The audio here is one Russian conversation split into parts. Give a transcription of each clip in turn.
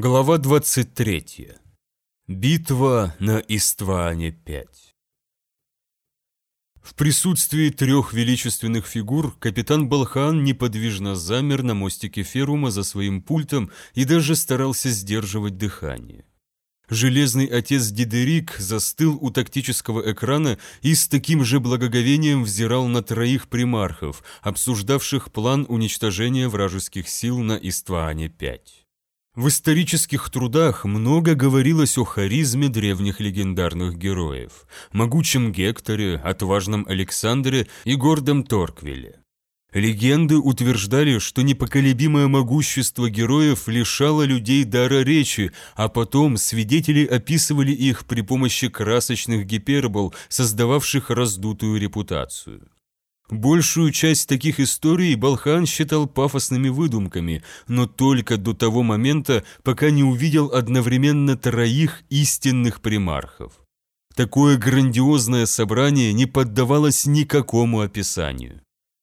Глава 23. Битва на Истване-5. В присутствии трех величественных фигур капитан Балхан неподвижно замер на мостике Ферума за своим пультом и даже старался сдерживать дыхание. Железный отец Дидерик застыл у тактического экрана и с таким же благоговением взирал на троих примархов, обсуждавших план уничтожения вражеских сил на Истване-5. В исторических трудах много говорилось о харизме древних легендарных героев, могучем Гекторе, отважном Александре и гордом Торквиле. Легенды утверждали, что непоколебимое могущество героев лишало людей дара речи, а потом свидетели описывали их при помощи красочных гипербол, создававших раздутую репутацию. Большую часть таких историй Балхан считал пафосными выдумками, но только до того момента, пока не увидел одновременно троих истинных примархов. Такое грандиозное собрание не поддавалось никакому описанию.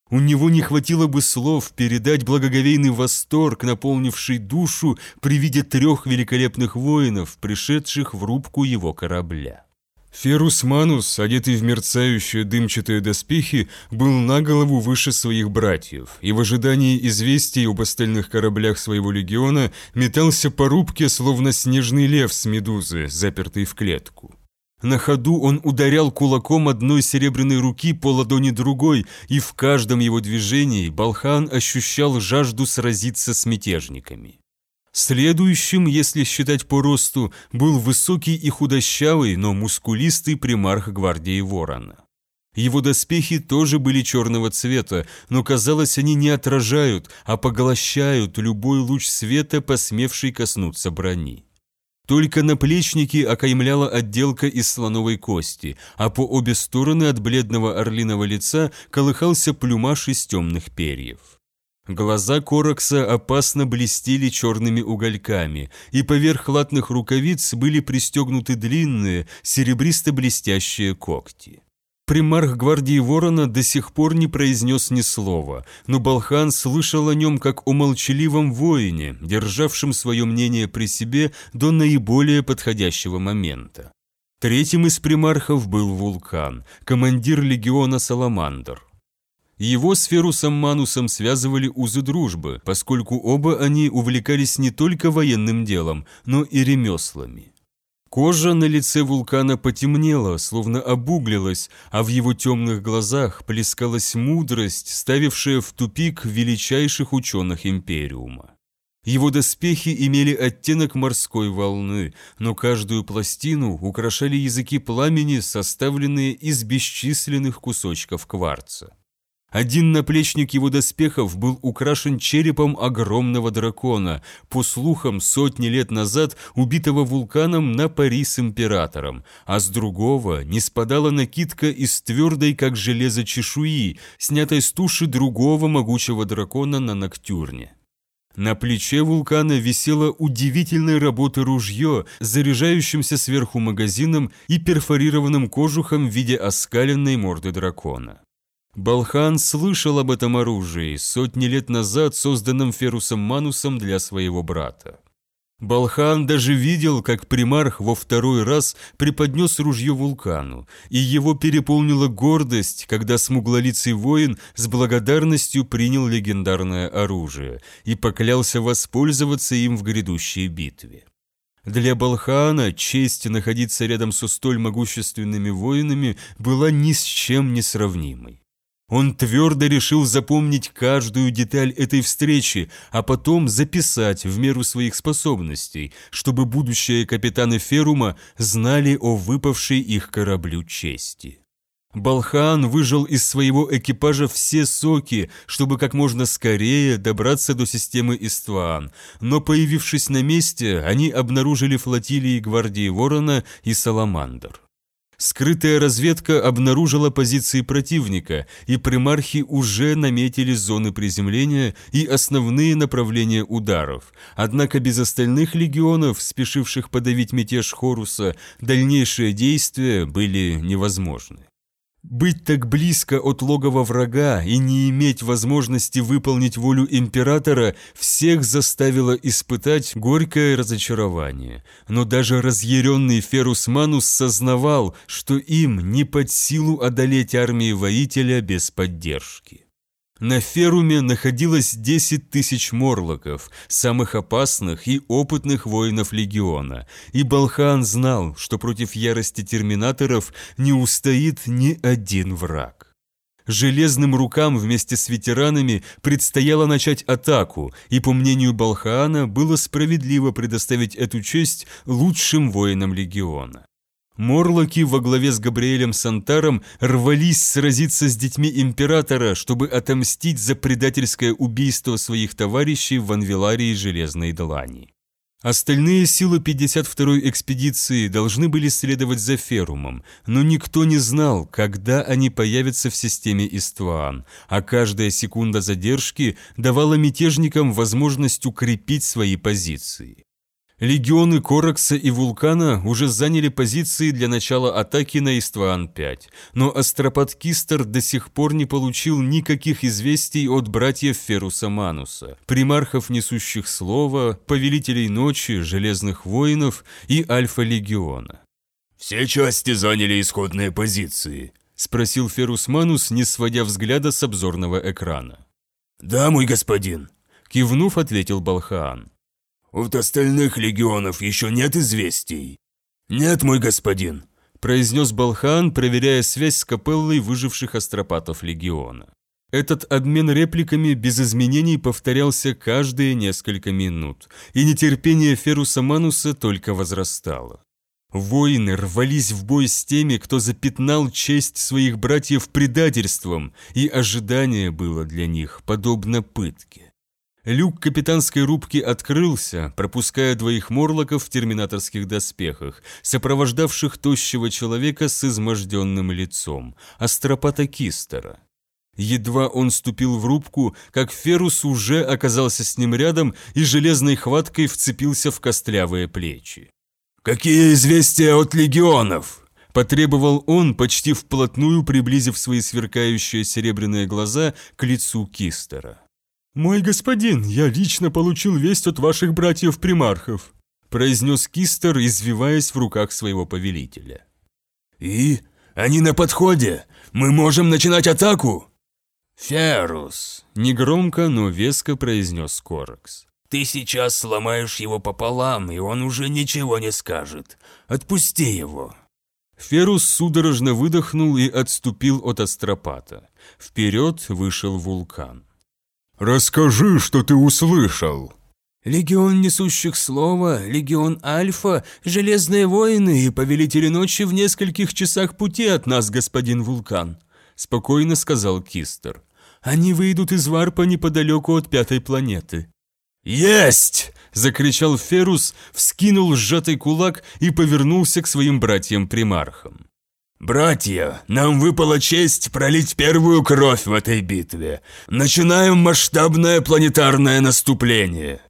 У него не хватило бы слов передать благоговейный восторг, наполнивший душу при виде трех великолепных воинов, пришедших в рубку его корабля. Ферус Манус, одетый в мерцающие дымчатые доспехи, был на голову выше своих братьев, и в ожидании известий об остальных кораблях своего легиона метался по рубке, словно снежный лев с медузы, запертый в клетку. На ходу он ударял кулаком одной серебряной руки по ладони другой, и в каждом его движении Балхан ощущал жажду сразиться с мятежниками. Следующим, если считать по росту, был высокий и худощавый, но мускулистый примарх гвардии Ворона. Его доспехи тоже были черного цвета, но казалось, они не отражают, а поглощают любой луч света, посмевший коснуться брони. Только наплечники окаймляла отделка из слоновой кости, а по обе стороны от бледного орлиного лица колыхался плюмаж из темных перьев. Глаза Корокса опасно блестели черными угольками, и поверх латных рукавиц были пристегнуты длинные, серебристо-блестящие когти. Примарх гвардии Ворона до сих пор не произнес ни слова, но Балхан слышал о нем как о молчаливом воине, державшем свое мнение при себе до наиболее подходящего момента. Третьим из примархов был Вулкан, командир легиона Саламандр. Его с Ферусом Манусом связывали узы дружбы, поскольку оба они увлекались не только военным делом, но и ремеслами. Кожа на лице вулкана потемнела, словно обуглилась, а в его темных глазах плескалась мудрость, ставившая в тупик величайших ученых Империума. Его доспехи имели оттенок морской волны, но каждую пластину украшали языки пламени, составленные из бесчисленных кусочков кварца. Один наплечник его доспехов был украшен черепом огромного дракона, по слухам сотни лет назад убитого вулканом на пари с императором, а с другого не спадала накидка из твердой, как железо чешуи, снятой с туши другого могучего дракона на Ноктюрне. На плече вулкана висело удивительной работы ружье, заряжающимся сверху магазином и перфорированным кожухом в виде оскаленной морды дракона. Балхан слышал об этом оружии, сотни лет назад созданном Ферусом Манусом для своего брата. Балхан даже видел, как примарх во второй раз преподнес ружье вулкану, и его переполнила гордость, когда смуглолицый воин с благодарностью принял легендарное оружие и поклялся воспользоваться им в грядущей битве. Для Балхана честь находиться рядом со столь могущественными воинами была ни с чем не сравнимой. Он твердо решил запомнить каждую деталь этой встречи, а потом записать в меру своих способностей, чтобы будущие капитаны Ферума знали о выпавшей их кораблю чести. Балхан выжил из своего экипажа все соки, чтобы как можно скорее добраться до системы Истван, но появившись на месте, они обнаружили флотилии гвардии Ворона и Саламандр. Скрытая разведка обнаружила позиции противника, и примархи уже наметили зоны приземления и основные направления ударов. Однако без остальных легионов, спешивших подавить мятеж Хоруса, дальнейшие действия были невозможны. Быть так близко от логова врага и не иметь возможности выполнить волю императора всех заставило испытать горькое разочарование. Но даже разъяренный Ферус Манус сознавал, что им не под силу одолеть армии воителя без поддержки. На Феруме находилось 10 тысяч морлоков, самых опасных и опытных воинов легиона, и Балхан знал, что против ярости терминаторов не устоит ни один враг. Железным рукам вместе с ветеранами предстояло начать атаку, и, по мнению Балхаана, было справедливо предоставить эту честь лучшим воинам легиона. Морлоки во главе с Габриэлем Сантаром рвались сразиться с детьми императора, чтобы отомстить за предательское убийство своих товарищей в Анвиларии Железной Длани. Остальные силы 52-й экспедиции должны были следовать за Ферумом, но никто не знал, когда они появятся в системе Истван, а каждая секунда задержки давала мятежникам возможность укрепить свои позиции. Легионы Коракса и Вулкана уже заняли позиции для начала атаки на Истван-5, но Астропат Кистер до сих пор не получил никаких известий от братьев Феруса Мануса, примархов несущих слова, повелителей ночи, железных воинов и Альфа-легиона. «Все части заняли исходные позиции», – спросил Ферус Манус, не сводя взгляда с обзорного экрана. «Да, мой господин», – кивнув, ответил Балхаан. «От остальных легионов еще нет известий?» «Нет, мой господин», – произнес Балхан, проверяя связь с капеллой выживших астропатов легиона. Этот обмен репликами без изменений повторялся каждые несколько минут, и нетерпение Феруса Мануса только возрастало. Воины рвались в бой с теми, кто запятнал честь своих братьев предательством, и ожидание было для них подобно пытке. Люк капитанской рубки открылся, пропуская двоих морлоков в терминаторских доспехах, сопровождавших тощего человека с изможденным лицом, астропата Кистера. Едва он ступил в рубку, как Ферус уже оказался с ним рядом и железной хваткой вцепился в костлявые плечи. «Какие известия от легионов?» Потребовал он, почти вплотную приблизив свои сверкающие серебряные глаза к лицу Кистера. «Мой господин, я лично получил весть от ваших братьев-примархов», произнес Кистер, извиваясь в руках своего повелителя. «И? Они на подходе! Мы можем начинать атаку!» «Ферус!» – негромко, но веско произнес Коракс. «Ты сейчас сломаешь его пополам, и он уже ничего не скажет. Отпусти его!» Ферус судорожно выдохнул и отступил от астропата. Вперед вышел вулкан. «Расскажи, что ты услышал!» «Легион несущих слова, легион Альфа, Железные воины и Повелители ночи в нескольких часах пути от нас, господин Вулкан», спокойно сказал Кистер. «Они выйдут из варпа неподалеку от пятой планеты». «Есть!» – закричал Ферус, вскинул сжатый кулак и повернулся к своим братьям-примархам. «Братья, нам выпала честь пролить первую кровь в этой битве. Начинаем масштабное планетарное наступление!»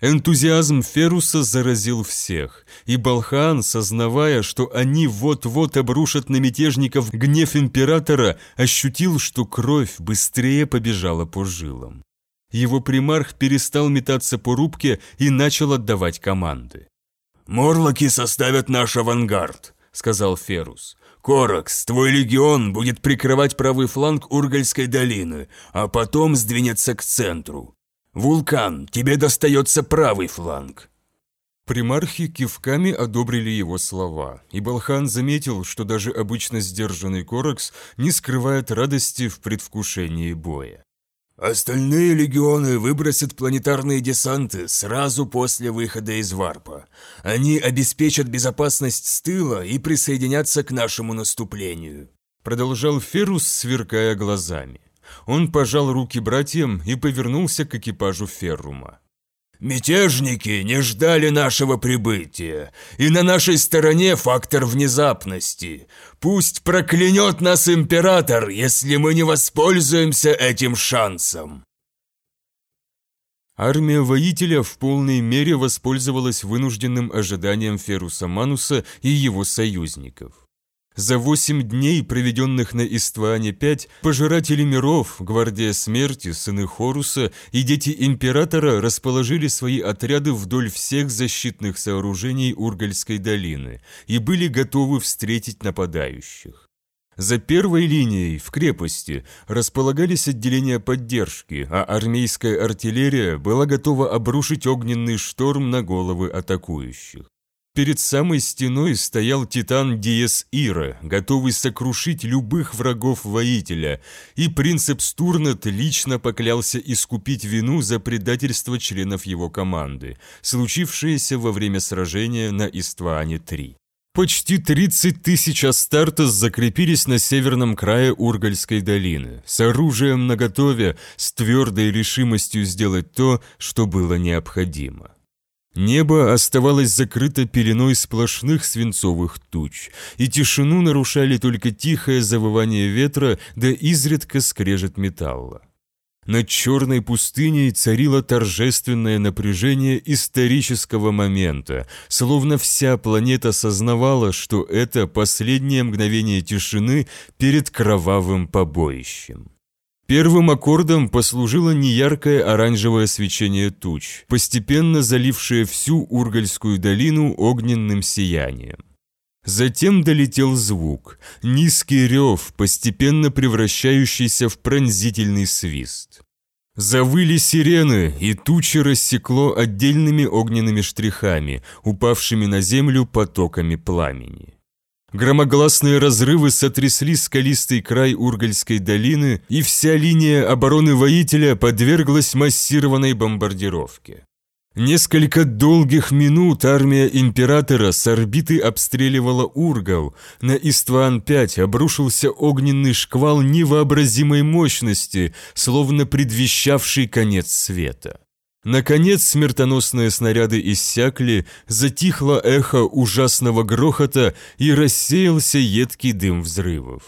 Энтузиазм Феруса заразил всех, и Балхан, сознавая, что они вот-вот обрушат на мятежников гнев императора, ощутил, что кровь быстрее побежала по жилам. Его примарх перестал метаться по рубке и начал отдавать команды. «Морлоки составят наш авангард», — сказал Ферус. «Коракс, твой легион будет прикрывать правый фланг Ургальской долины, а потом сдвинется к центру. Вулкан, тебе достается правый фланг». Примархи кивками одобрили его слова, и Балхан заметил, что даже обычно сдержанный Коракс не скрывает радости в предвкушении боя. Остальные легионы выбросят планетарные десанты сразу после выхода из варпа. Они обеспечат безопасность с тыла и присоединятся к нашему наступлению. Продолжал Ферус, сверкая глазами. Он пожал руки братьям и повернулся к экипажу Феррума. Мятежники не ждали нашего прибытия, и на нашей стороне фактор внезапности. Пусть проклянет нас император, если мы не воспользуемся этим шансом. Армия воителя в полной мере воспользовалась вынужденным ожиданием Феруса Мануса и его союзников. За восемь дней, проведенных на Истване-5, пожиратели миров, гвардия смерти, сыны Хоруса и дети Императора расположили свои отряды вдоль всех защитных сооружений Ургальской долины и были готовы встретить нападающих. За первой линией, в крепости, располагались отделения поддержки, а армейская артиллерия была готова обрушить огненный шторм на головы атакующих. Перед самой стеной стоял титан Диес Ира, готовый сокрушить любых врагов воителя, и принцип Стурнет лично поклялся искупить вину за предательство членов его команды, случившееся во время сражения на Истване-3. Почти 30 тысяч Астартес закрепились на северном крае Ургальской долины, с оружием наготове, с твердой решимостью сделать то, что было необходимо. Небо оставалось закрыто пеленой сплошных свинцовых туч, и тишину нарушали только тихое завывание ветра да изредка скрежет металла. Над черной пустыней царило торжественное напряжение исторического момента, словно вся планета сознавала, что это последнее мгновение тишины перед кровавым побоищем. Первым аккордом послужило неяркое оранжевое свечение туч, постепенно залившее всю Ургальскую долину огненным сиянием. Затем долетел звук, низкий рев, постепенно превращающийся в пронзительный свист. Завыли сирены, и тучи рассекло отдельными огненными штрихами, упавшими на землю потоками пламени. Громогласные разрывы сотрясли скалистый край Ургальской долины, и вся линия обороны воителя подверглась массированной бомбардировке. Несколько долгих минут армия императора с орбиты обстреливала Ургал. На Истван-5 обрушился огненный шквал невообразимой мощности, словно предвещавший конец света. Наконец смертоносные снаряды иссякли, затихло эхо ужасного грохота и рассеялся едкий дым взрывов.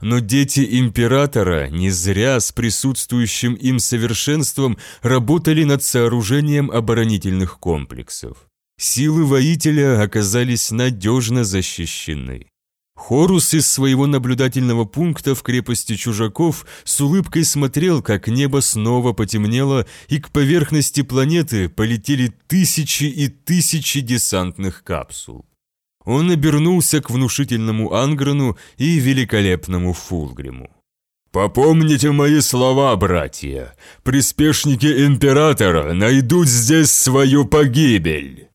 Но дети императора не зря с присутствующим им совершенством работали над сооружением оборонительных комплексов. Силы воителя оказались надежно защищены. Хорус из своего наблюдательного пункта в крепости чужаков с улыбкой смотрел, как небо снова потемнело, и к поверхности планеты полетели тысячи и тысячи десантных капсул. Он обернулся к внушительному Анграну и великолепному Фулгриму. «Попомните мои слова, братья! Приспешники Императора найдут здесь свою погибель!»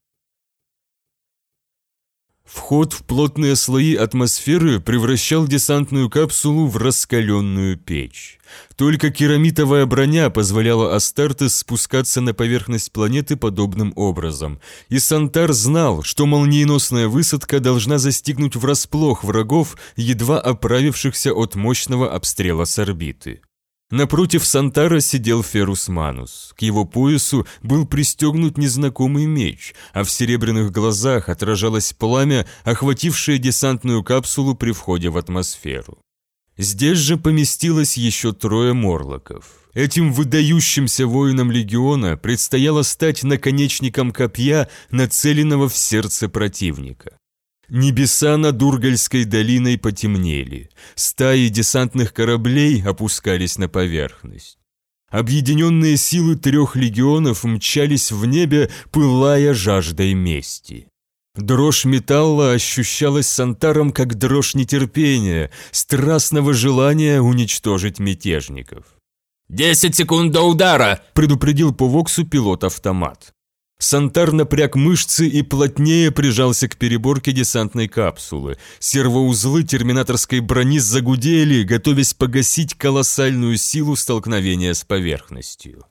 Вход в плотные слои атмосферы превращал десантную капсулу в раскаленную печь. Только керамитовая броня позволяла Астартес спускаться на поверхность планеты подобным образом, и Сантар знал, что молниеносная высадка должна застигнуть врасплох врагов, едва оправившихся от мощного обстрела с орбиты. Напротив Сантара сидел Ферус Манус. К его поясу был пристегнут незнакомый меч, а в серебряных глазах отражалось пламя, охватившее десантную капсулу при входе в атмосферу. Здесь же поместилось еще трое морлоков. Этим выдающимся воинам легиона предстояло стать наконечником копья, нацеленного в сердце противника. Небеса над Ургальской долиной потемнели, стаи десантных кораблей опускались на поверхность. Объединенные силы трех легионов мчались в небе, пылая жаждой мести. Дрожь металла ощущалась Сантаром как дрожь нетерпения, страстного желания уничтожить мятежников. «Десять секунд до удара!» – предупредил по Воксу пилот-автомат. Сантар напряг мышцы и плотнее прижался к переборке десантной капсулы. Сервоузлы терминаторской брони загудели, готовясь погасить колоссальную силу столкновения с поверхностью.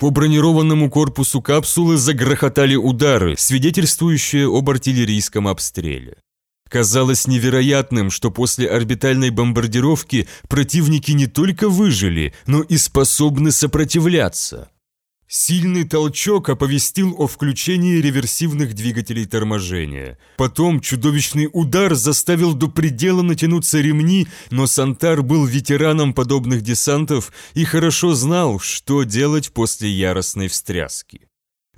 По бронированному корпусу капсулы загрохотали удары, свидетельствующие об артиллерийском обстреле. Казалось невероятным, что после орбитальной бомбардировки противники не только выжили, но и способны сопротивляться. Сильный толчок оповестил о включении реверсивных двигателей торможения. Потом чудовищный удар заставил до предела натянуться ремни, но Сантар был ветераном подобных десантов и хорошо знал, что делать после яростной встряски.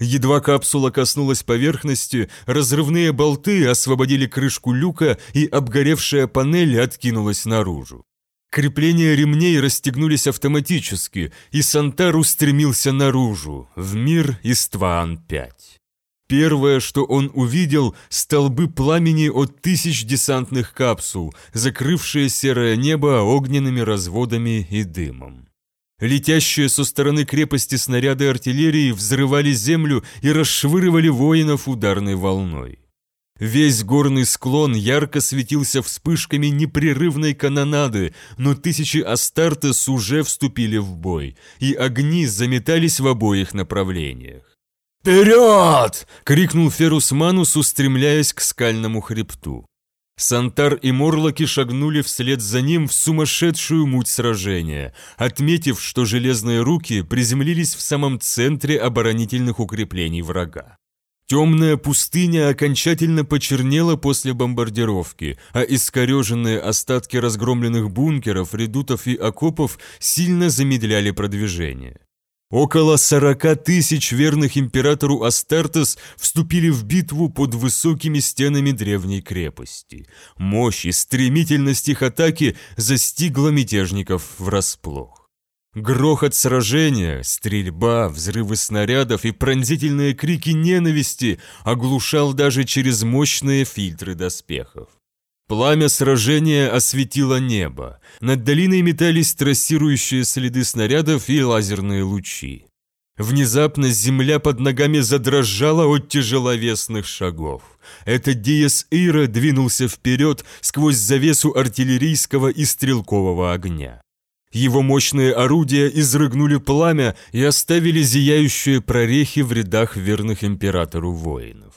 Едва капсула коснулась поверхности, разрывные болты освободили крышку люка, и обгоревшая панель откинулась наружу. Крепления ремней расстегнулись автоматически, и Сантар устремился наружу, в мир Истваан-5. Первое, что он увидел, столбы пламени от тысяч десантных капсул, закрывшие серое небо огненными разводами и дымом. Летящие со стороны крепости снаряды артиллерии взрывали землю и расшвыривали воинов ударной волной. Весь горный склон ярко светился вспышками непрерывной канонады, но тысячи Астартес уже вступили в бой, и огни заметались в обоих направлениях. «Вперед!» — крикнул Ферус Манус, устремляясь к скальному хребту. Сантар и Морлоки шагнули вслед за ним в сумасшедшую муть сражения, отметив, что железные руки приземлились в самом центре оборонительных укреплений врага. Темная пустыня окончательно почернела после бомбардировки, а искореженные остатки разгромленных бункеров, редутов и окопов сильно замедляли продвижение. Около сорока тысяч верных императору Астартес вступили в битву под высокими стенами древней крепости. Мощь и стремительность их атаки застигла мятежников врасплох. Грохот сражения, стрельба, взрывы снарядов и пронзительные крики ненависти оглушал даже через мощные фильтры доспехов. Пламя сражения осветило небо. Над долиной метались трассирующие следы снарядов и лазерные лучи. Внезапно земля под ногами задрожала от тяжеловесных шагов. Это Диас Ира двинулся вперед сквозь завесу артиллерийского и стрелкового огня. Его мощные орудия изрыгнули пламя и оставили зияющие прорехи в рядах верных императору воинов.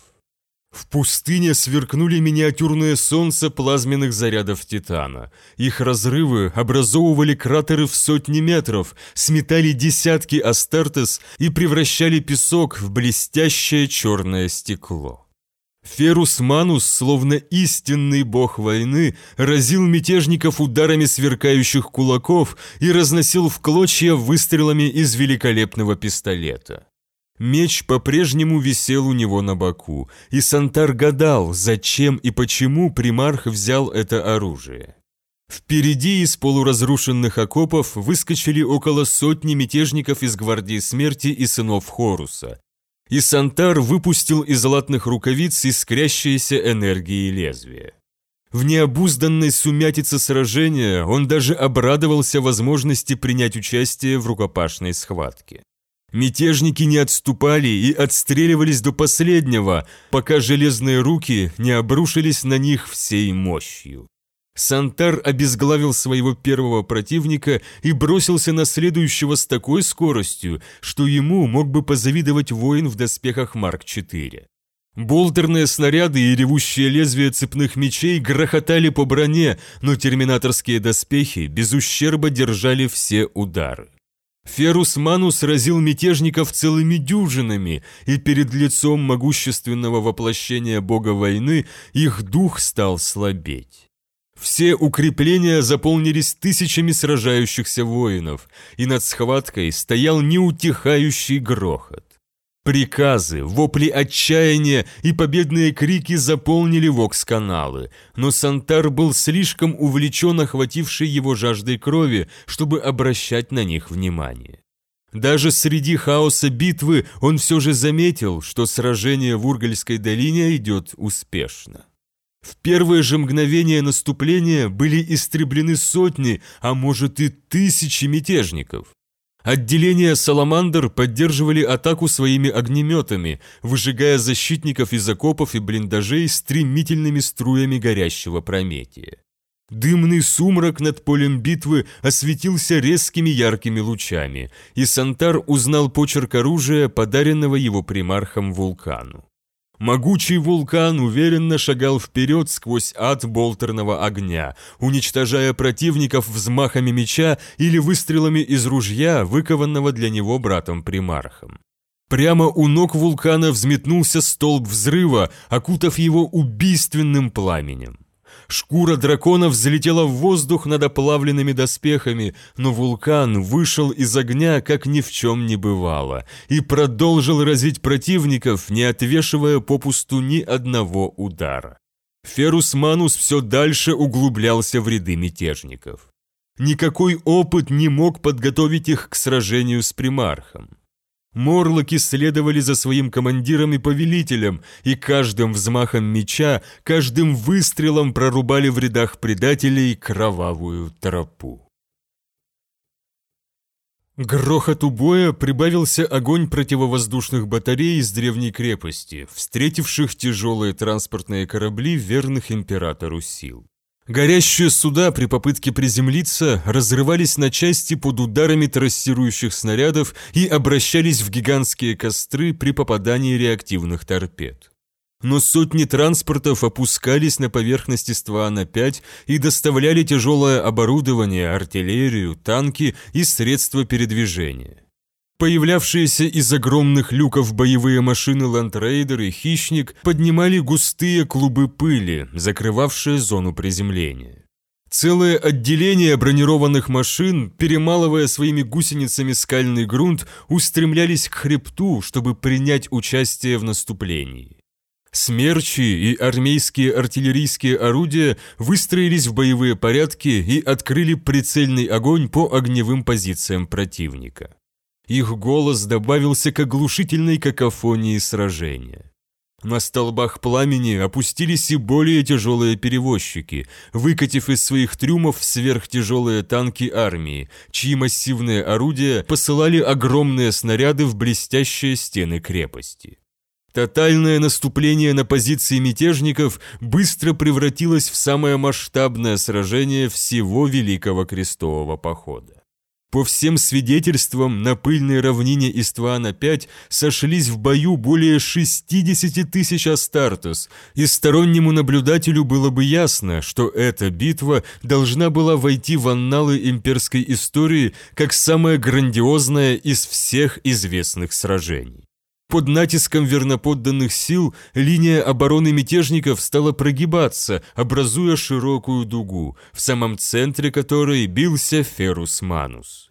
В пустыне сверкнули миниатюрные солнца плазменных зарядов Титана. Их разрывы образовывали кратеры в сотни метров, сметали десятки Астартес и превращали песок в блестящее черное стекло. Ферус Манус, словно истинный бог войны, разил мятежников ударами сверкающих кулаков и разносил в клочья выстрелами из великолепного пистолета. Меч по-прежнему висел у него на боку, и Сантар гадал, зачем и почему примарх взял это оружие. Впереди из полуразрушенных окопов выскочили около сотни мятежников из Гвардии Смерти и сынов Хоруса. И Сантар выпустил из золотных рукавиц искрящиеся энергии лезвия. В необузданной сумятице сражения он даже обрадовался возможности принять участие в рукопашной схватке. Мятежники не отступали и отстреливались до последнего, пока железные руки не обрушились на них всей мощью. Сантар обезглавил своего первого противника и бросился на следующего с такой скоростью, что ему мог бы позавидовать воин в доспехах Марк-4. Болтерные снаряды и ревущие лезвия цепных мечей грохотали по броне, но терминаторские доспехи без ущерба держали все удары. Ферус Манус разил мятежников целыми дюжинами, и перед лицом могущественного воплощения бога войны их дух стал слабеть. Все укрепления заполнились тысячами сражающихся воинов, и над схваткой стоял неутихающий грохот. Приказы, вопли отчаяния и победные крики заполнили вокс-каналы, но Сантар был слишком увлечен охватившей его жаждой крови, чтобы обращать на них внимание. Даже среди хаоса битвы он все же заметил, что сражение в Ургальской долине идет успешно. В первые же мгновения наступления были истреблены сотни, а может и тысячи мятежников. Отделения «Саламандр» поддерживали атаку своими огнеметами, выжигая защитников из окопов и блиндажей стремительными струями горящего прометия. Дымный сумрак над полем битвы осветился резкими яркими лучами, и Сантар узнал почерк оружия, подаренного его примархом вулкану. Могучий вулкан уверенно шагал вперед сквозь ад болтерного огня, уничтожая противников взмахами меча или выстрелами из ружья, выкованного для него братом-примархом. Прямо у ног вулкана взметнулся столб взрыва, окутав его убийственным пламенем. Шкура дракона взлетела в воздух над оплавленными доспехами, но вулкан вышел из огня, как ни в чем не бывало, и продолжил разить противников, не отвешивая попусту ни одного удара. Ферус Манус все дальше углублялся в ряды мятежников. Никакой опыт не мог подготовить их к сражению с примархом. Морлоки следовали за своим командиром и повелителем, и каждым взмахом меча, каждым выстрелом прорубали в рядах предателей кровавую тропу. Грохоту боя прибавился огонь противовоздушных батарей из древней крепости, встретивших тяжелые транспортные корабли верных императору сил. Горящие суда при попытке приземлиться разрывались на части под ударами трассирующих снарядов и обращались в гигантские костры при попадании реактивных торпед. Но сотни транспортов опускались на поверхность Иствана-5 и доставляли тяжелое оборудование, артиллерию, танки и средства передвижения. Появлявшиеся из огромных люков боевые машины Ландрейдер и Хищник поднимали густые клубы пыли, закрывавшие зону приземления. Целое отделение бронированных машин, перемалывая своими гусеницами скальный грунт, устремлялись к хребту, чтобы принять участие в наступлении. Смерчи и армейские артиллерийские орудия выстроились в боевые порядки и открыли прицельный огонь по огневым позициям противника. Их голос добавился к оглушительной какофонии сражения. На столбах пламени опустились и более тяжелые перевозчики, выкатив из своих трюмов сверхтяжелые танки армии, чьи массивные орудия посылали огромные снаряды в блестящие стены крепости. Тотальное наступление на позиции мятежников быстро превратилось в самое масштабное сражение всего Великого Крестового Похода. По всем свидетельствам, на пыльной равнине Иствана-5 сошлись в бою более 60 тысяч Астартес, и стороннему наблюдателю было бы ясно, что эта битва должна была войти в анналы имперской истории как самая грандиозная из всех известных сражений. Под натиском верноподданных сил линия обороны мятежников стала прогибаться, образуя широкую дугу, в самом центре которой бился Ферус Манус.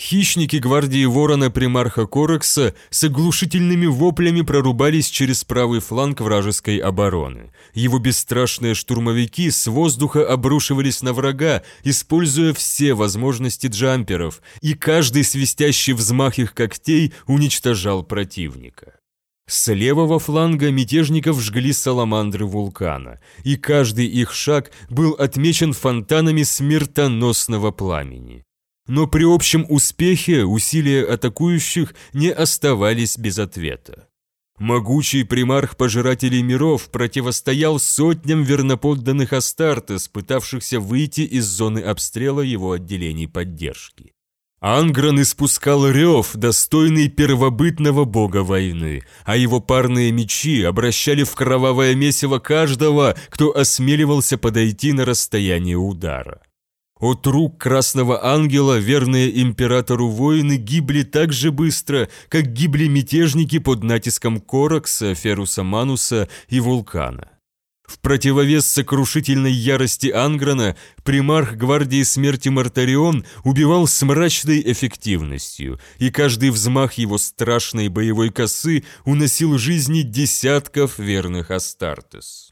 Хищники гвардии ворона примарха Корекса с оглушительными воплями прорубались через правый фланг вражеской обороны. Его бесстрашные штурмовики с воздуха обрушивались на врага, используя все возможности джамперов, и каждый свистящий взмах их когтей уничтожал противника. С левого фланга мятежников жгли саламандры вулкана, и каждый их шаг был отмечен фонтанами смертоносного пламени. Но при общем успехе усилия атакующих не оставались без ответа. Могучий примарх пожирателей миров противостоял сотням верноподданных Астартес, пытавшихся выйти из зоны обстрела его отделений поддержки. Ангран испускал рев, достойный первобытного бога войны, а его парные мечи обращали в кровавое месиво каждого, кто осмеливался подойти на расстояние удара. От рук Красного Ангела верные императору воины гибли так же быстро, как гибли мятежники под натиском Коракса, Феруса Мануса и Вулкана. В противовес сокрушительной ярости Анграна примарх гвардии смерти Мартарион убивал с мрачной эффективностью, и каждый взмах его страшной боевой косы уносил жизни десятков верных Астартес.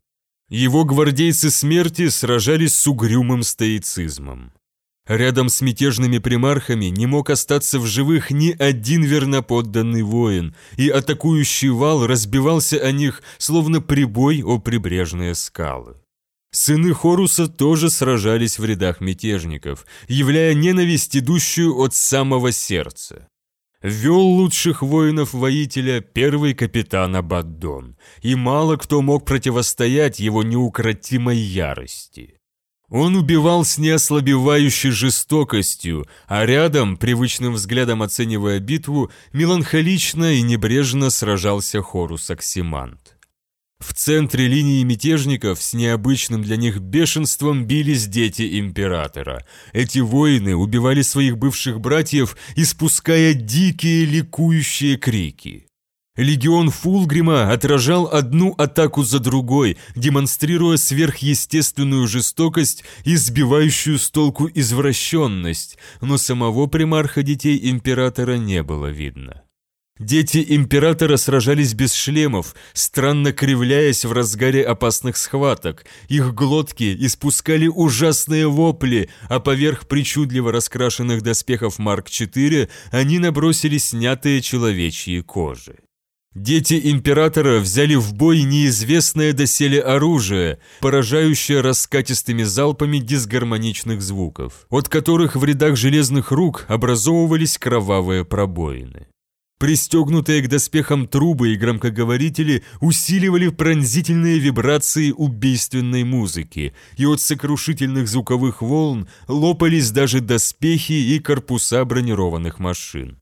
Его гвардейцы смерти сражались с угрюмым стоицизмом. Рядом с мятежными примархами не мог остаться в живых ни один верноподданный воин, и атакующий вал разбивался о них, словно прибой о прибрежные скалы. Сыны Хоруса тоже сражались в рядах мятежников, являя ненависть, идущую от самого сердца. Вел лучших воинов-воителя первый капитан Абаддон, и мало кто мог противостоять его неукротимой ярости. Он убивал с неослабевающей жестокостью, а рядом, привычным взглядом оценивая битву, меланхолично и небрежно сражался Хорус Оксимант. В центре линии мятежников с необычным для них бешенством бились дети императора. Эти воины убивали своих бывших братьев, испуская дикие ликующие крики. Легион Фулгрима отражал одну атаку за другой, демонстрируя сверхъестественную жестокость и сбивающую с толку извращенность, но самого примарха детей императора не было видно. Дети императора сражались без шлемов, странно кривляясь в разгаре опасных схваток. Их глотки испускали ужасные вопли, а поверх причудливо раскрашенных доспехов Марк-4 они набросили снятые человечьи кожи. Дети императора взяли в бой неизвестное доселе оружие, поражающее раскатистыми залпами дисгармоничных звуков, от которых в рядах железных рук образовывались кровавые пробоины. Пристегнутые к доспехам трубы и громкоговорители усиливали пронзительные вибрации убийственной музыки, и от сокрушительных звуковых волн лопались даже доспехи и корпуса бронированных машин.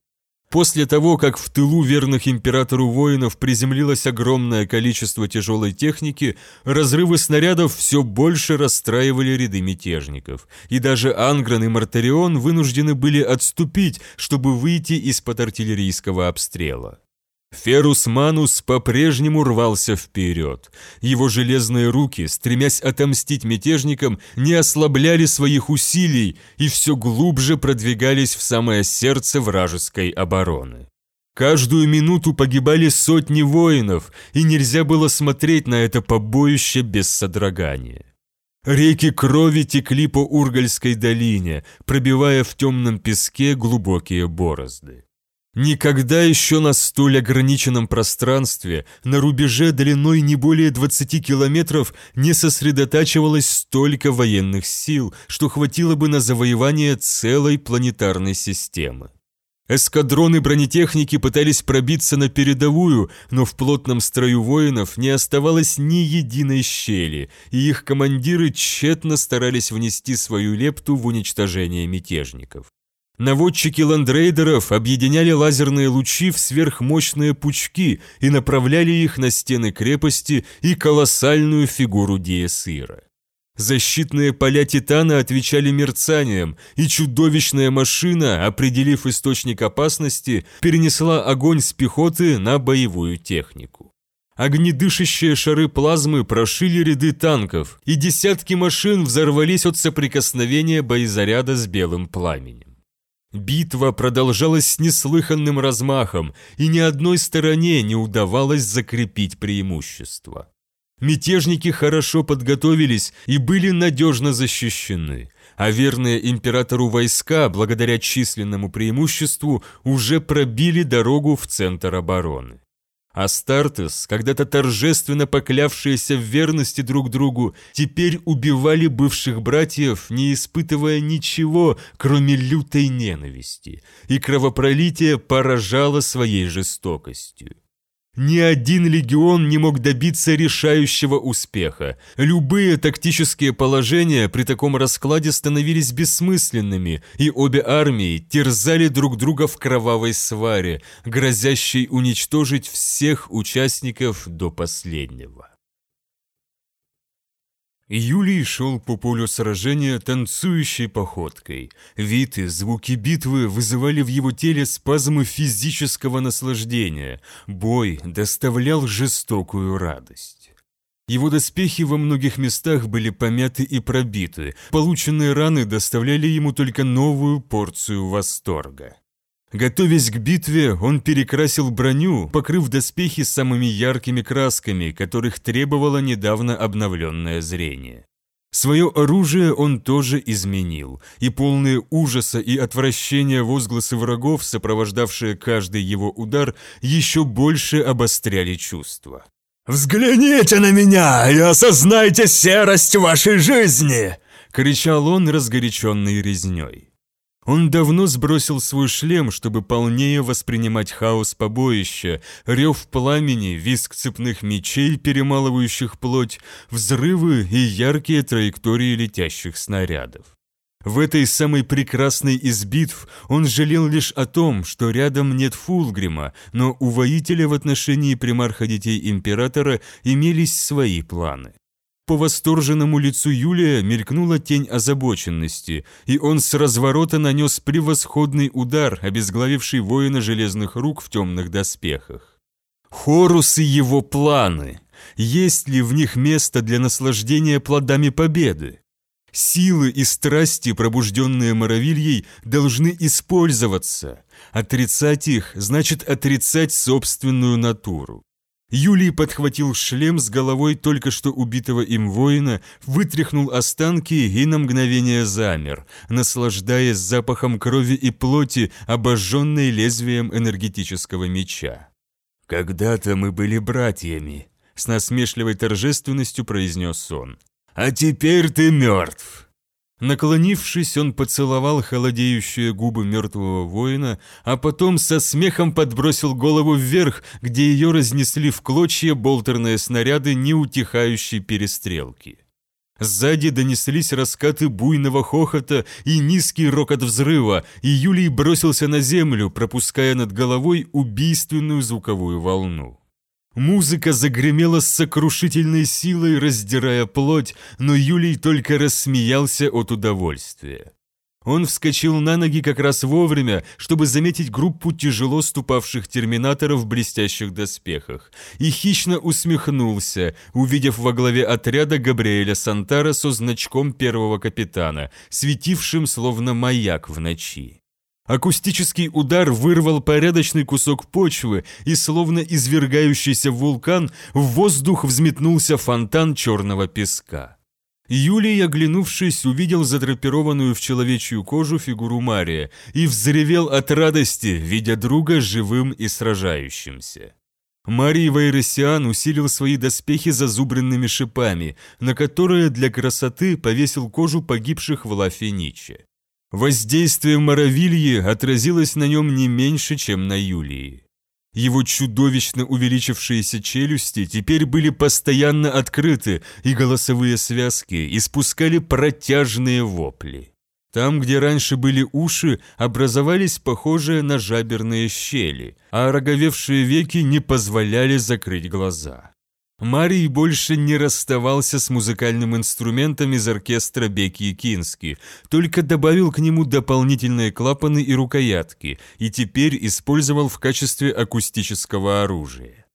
После того, как в тылу верных императору воинов приземлилось огромное количество тяжелой техники, разрывы снарядов все больше расстраивали ряды мятежников, и даже Ангран и Мартарион вынуждены были отступить, чтобы выйти из-под артиллерийского обстрела. Ферус Манус по-прежнему рвался вперед. Его железные руки, стремясь отомстить мятежникам, не ослабляли своих усилий и все глубже продвигались в самое сердце вражеской обороны. Каждую минуту погибали сотни воинов, и нельзя было смотреть на это побоище без содрогания. Реки крови текли по Ургальской долине, пробивая в темном песке глубокие борозды. Никогда еще на столь ограниченном пространстве, на рубеже длиной не более 20 километров, не сосредотачивалось столько военных сил, что хватило бы на завоевание целой планетарной системы. Эскадроны бронетехники пытались пробиться на передовую, но в плотном строю воинов не оставалось ни единой щели, и их командиры тщетно старались внести свою лепту в уничтожение мятежников. Наводчики ландрейдеров объединяли лазерные лучи в сверхмощные пучки и направляли их на стены крепости и колоссальную фигуру Диесира. Защитные поля Титана отвечали мерцанием, и чудовищная машина, определив источник опасности, перенесла огонь с пехоты на боевую технику. Огнедышащие шары плазмы прошили ряды танков, и десятки машин взорвались от соприкосновения боезаряда с белым пламенем. Битва продолжалась с неслыханным размахом, и ни одной стороне не удавалось закрепить преимущество. Мятежники хорошо подготовились и были надежно защищены, а верные императору войска, благодаря численному преимуществу, уже пробили дорогу в центр обороны. Астартес, когда-то торжественно поклявшиеся в верности друг другу, теперь убивали бывших братьев, не испытывая ничего, кроме лютой ненависти, и кровопролитие поражало своей жестокостью. Ни один легион не мог добиться решающего успеха. Любые тактические положения при таком раскладе становились бессмысленными, и обе армии терзали друг друга в кровавой сваре, грозящей уничтожить всех участников до последнего. Юлий шел по полю сражения танцующей походкой. Вид звуки битвы вызывали в его теле спазмы физического наслаждения. Бой доставлял жестокую радость. Его доспехи во многих местах были помяты и пробиты. Полученные раны доставляли ему только новую порцию восторга. Готовясь к битве, он перекрасил броню, покрыв доспехи самыми яркими красками, которых требовало недавно обновленное зрение. Свое оружие он тоже изменил, и полные ужаса и отвращения возгласы врагов, сопровождавшие каждый его удар, еще больше обостряли чувства. «Взгляните на меня и осознайте серость вашей жизни!» — кричал он, разгоряченный резней. Он давно сбросил свой шлем, чтобы полнее воспринимать хаос побоища, рев пламени, визг цепных мечей, перемалывающих плоть, взрывы и яркие траектории летящих снарядов. В этой самой прекрасной из битв он жалел лишь о том, что рядом нет Фулгрима, но у воителя в отношении примарха детей императора имелись свои планы. По восторженному лицу Юлия мелькнула тень озабоченности, и он с разворота нанес превосходный удар, обезглавивший воина железных рук в темных доспехах. Хорус и его планы. Есть ли в них место для наслаждения плодами победы? Силы и страсти, пробужденные Моровильей, должны использоваться. Отрицать их значит отрицать собственную натуру. Юлий подхватил шлем с головой только что убитого им воина, вытряхнул останки и на мгновение замер, наслаждаясь запахом крови и плоти, обожженной лезвием энергетического меча. «Когда-то мы были братьями», — с насмешливой торжественностью произнес он. «А теперь ты мертв!» Наклонившись, он поцеловал холодеющие губы мертвого воина, а потом со смехом подбросил голову вверх, где ее разнесли в клочья болтерные снаряды неутихающей перестрелки. Сзади донеслись раскаты буйного хохота и низкий рокот взрыва, и Юлий бросился на землю, пропуская над головой убийственную звуковую волну. Музыка загремела с сокрушительной силой, раздирая плоть, но Юлий только рассмеялся от удовольствия. Он вскочил на ноги как раз вовремя, чтобы заметить группу тяжело ступавших терминаторов в блестящих доспехах, и хищно усмехнулся, увидев во главе отряда Габриэля Сантара со значком первого капитана, светившим словно маяк в ночи. Акустический удар вырвал порядочный кусок почвы, и словно извергающийся вулкан, в воздух взметнулся фонтан черного песка. Юлий, оглянувшись, увидел задрапированную в человечью кожу фигуру Мария и взревел от радости, видя друга живым и сражающимся. Марий Вайросиан усилил свои доспехи зазубренными шипами, на которые для красоты повесил кожу погибших в Лафе Ниче. Воздействие Моровильи отразилось на нем не меньше, чем на Юлии. Его чудовищно увеличившиеся челюсти теперь были постоянно открыты, и голосовые связки испускали протяжные вопли. Там, где раньше были уши, образовались похожие на жаберные щели, а роговевшие веки не позволяли закрыть глаза. Марий больше не расставался с музыкальным инструментом из оркестра Беки и Кински, только добавил к нему дополнительные клапаны и рукоятки, и теперь использовал в качестве акустического оружия.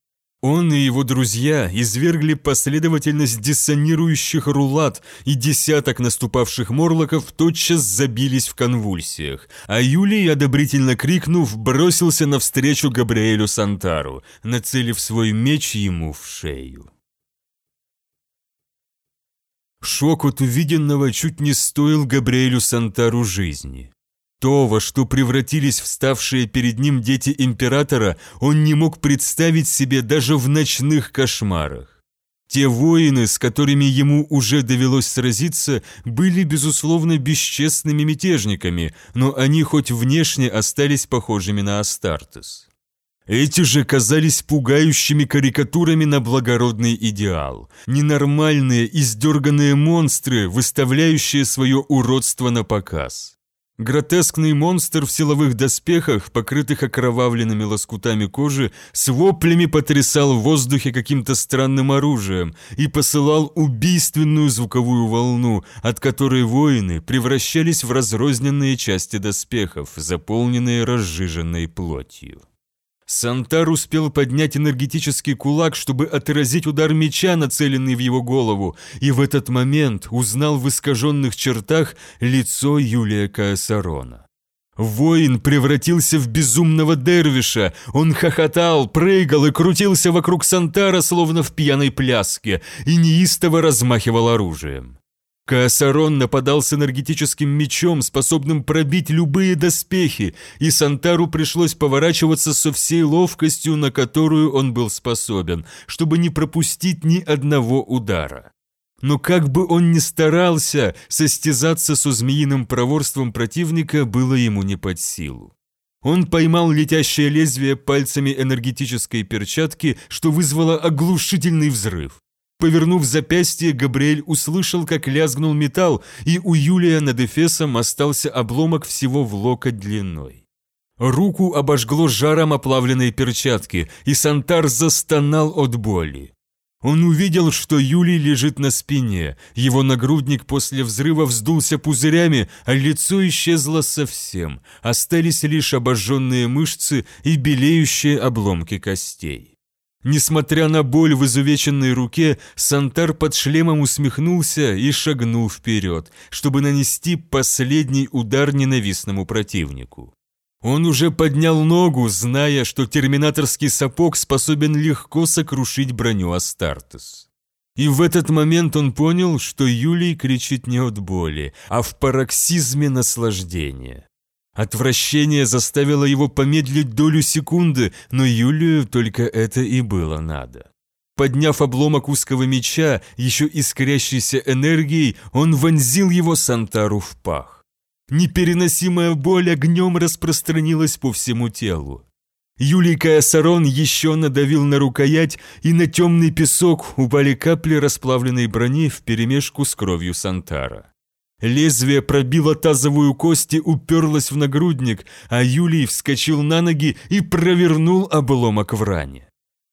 Он и его друзья извергли последовательность диссонирующих рулат, и десяток наступавших морлоков тотчас забились в конвульсиях, а Юлий, одобрительно крикнув, бросился навстречу Габриэлю Сантару, нацелив свой меч ему в шею. Шок от увиденного чуть не стоил Габриэлю Сантару жизни. То, во что превратились вставшие перед ним дети императора, он не мог представить себе даже в ночных кошмарах. Те воины, с которыми ему уже довелось сразиться, были, безусловно, бесчестными мятежниками, но они хоть внешне остались похожими на Астартес. Эти же казались пугающими карикатурами на благородный идеал. Ненормальные, издерганные монстры, выставляющие свое уродство на показ. Гротескный монстр в силовых доспехах, покрытых окровавленными лоскутами кожи, с воплями потрясал в воздухе каким-то странным оружием и посылал убийственную звуковую волну, от которой воины превращались в разрозненные части доспехов, заполненные разжиженной плотью. Сантар успел поднять энергетический кулак, чтобы отразить удар меча, нацеленный в его голову, и в этот момент узнал в искаженных чертах лицо Юлия Каосарона. Воин превратился в безумного дервиша. Он хохотал, прыгал и крутился вокруг Сантара, словно в пьяной пляске, и неистово размахивал оружием. Каосарон нападал с энергетическим мечом, способным пробить любые доспехи, и Сантару пришлось поворачиваться со всей ловкостью, на которую он был способен, чтобы не пропустить ни одного удара. Но как бы он ни старался, состязаться со змеиным проворством противника было ему не под силу. Он поймал летящее лезвие пальцами энергетической перчатки, что вызвало оглушительный взрыв. Повернув запястье, Габриэль услышал, как лязгнул металл, и у Юлия над Эфесом остался обломок всего в локоть длиной. Руку обожгло жаром оплавленной перчатки, и Сантар застонал от боли. Он увидел, что Юлий лежит на спине, его нагрудник после взрыва вздулся пузырями, а лицо исчезло совсем, остались лишь обожженные мышцы и белеющие обломки костей. Несмотря на боль в изувеченной руке, Сантар под шлемом усмехнулся и шагнул вперед, чтобы нанести последний удар ненавистному противнику. Он уже поднял ногу, зная, что терминаторский сапог способен легко сокрушить броню Астартес. И в этот момент он понял, что Юлий кричит не от боли, а в пароксизме наслаждения. Отвращение заставило его помедлить долю секунды, но Юлию только это и было надо. Подняв обломок узкого меча, еще искрящейся энергией, он вонзил его Сантару в пах. Непереносимая боль огнем распространилась по всему телу. Юлий Каосарон еще надавил на рукоять, и на темный песок упали капли расплавленной брони вперемешку с кровью Сантара. Лезвие пробило тазовую кость и уперлось в нагрудник, а Юлий вскочил на ноги и провернул обломок в ране.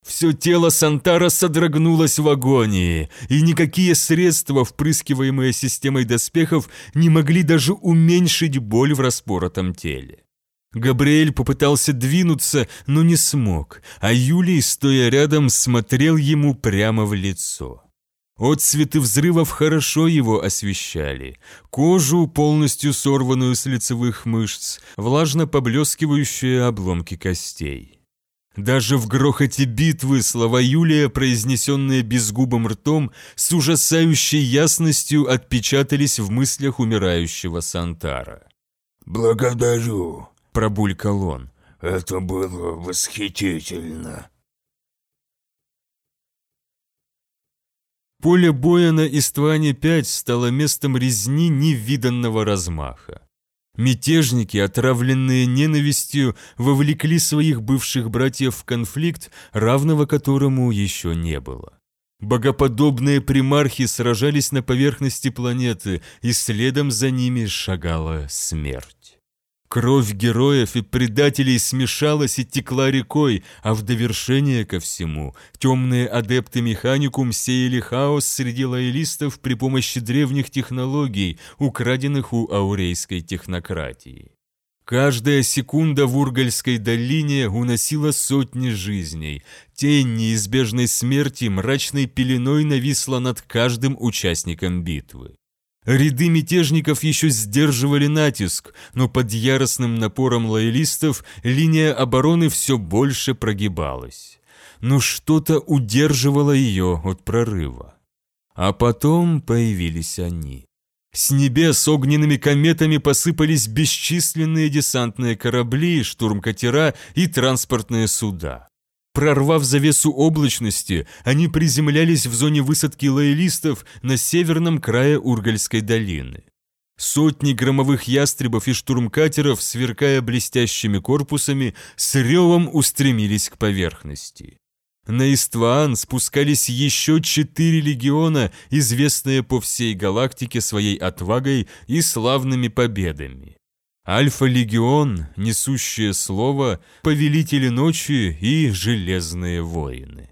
Все тело Сантара содрогнулось в агонии, и никакие средства, впрыскиваемые системой доспехов, не могли даже уменьшить боль в распоротом теле. Габриэль попытался двинуться, но не смог, а Юлий, стоя рядом, смотрел ему прямо в лицо. Отцветы взрывов хорошо его освещали. Кожу, полностью сорванную с лицевых мышц, влажно поблескивающие обломки костей. Даже в грохоте битвы слова Юлия, произнесенные безгубым ртом, с ужасающей ясностью отпечатались в мыслях умирающего Сантара. «Благодарю», – пробулькал он. «Это было восхитительно». Поле боя на Истване-5 стало местом резни невиданного размаха. Мятежники, отравленные ненавистью, вовлекли своих бывших братьев в конфликт, равного которому еще не было. Богоподобные примархи сражались на поверхности планеты, и следом за ними шагала смерть. Кровь героев и предателей смешалась и текла рекой, а в довершение ко всему темные адепты механикум сеяли хаос среди лоялистов при помощи древних технологий, украденных у аурейской технократии. Каждая секунда в Ургальской долине уносила сотни жизней. Тень неизбежной смерти мрачной пеленой нависла над каждым участником битвы. Ряды мятежников еще сдерживали натиск, но под яростным напором лоялистов линия обороны все больше прогибалась. Но что-то удерживало ее от прорыва. А потом появились они. С небес огненными кометами посыпались бесчисленные десантные корабли, штурмкатера и транспортные суда. Прорвав завесу облачности, они приземлялись в зоне высадки лоялистов на северном крае Ургальской долины. Сотни громовых ястребов и штурмкатеров, сверкая блестящими корпусами, с ревом устремились к поверхности. На Истваан спускались еще четыре легиона, известные по всей галактике своей отвагой и славными победами. Альфа-легион, несущее слово, повелители ночи и железные воины.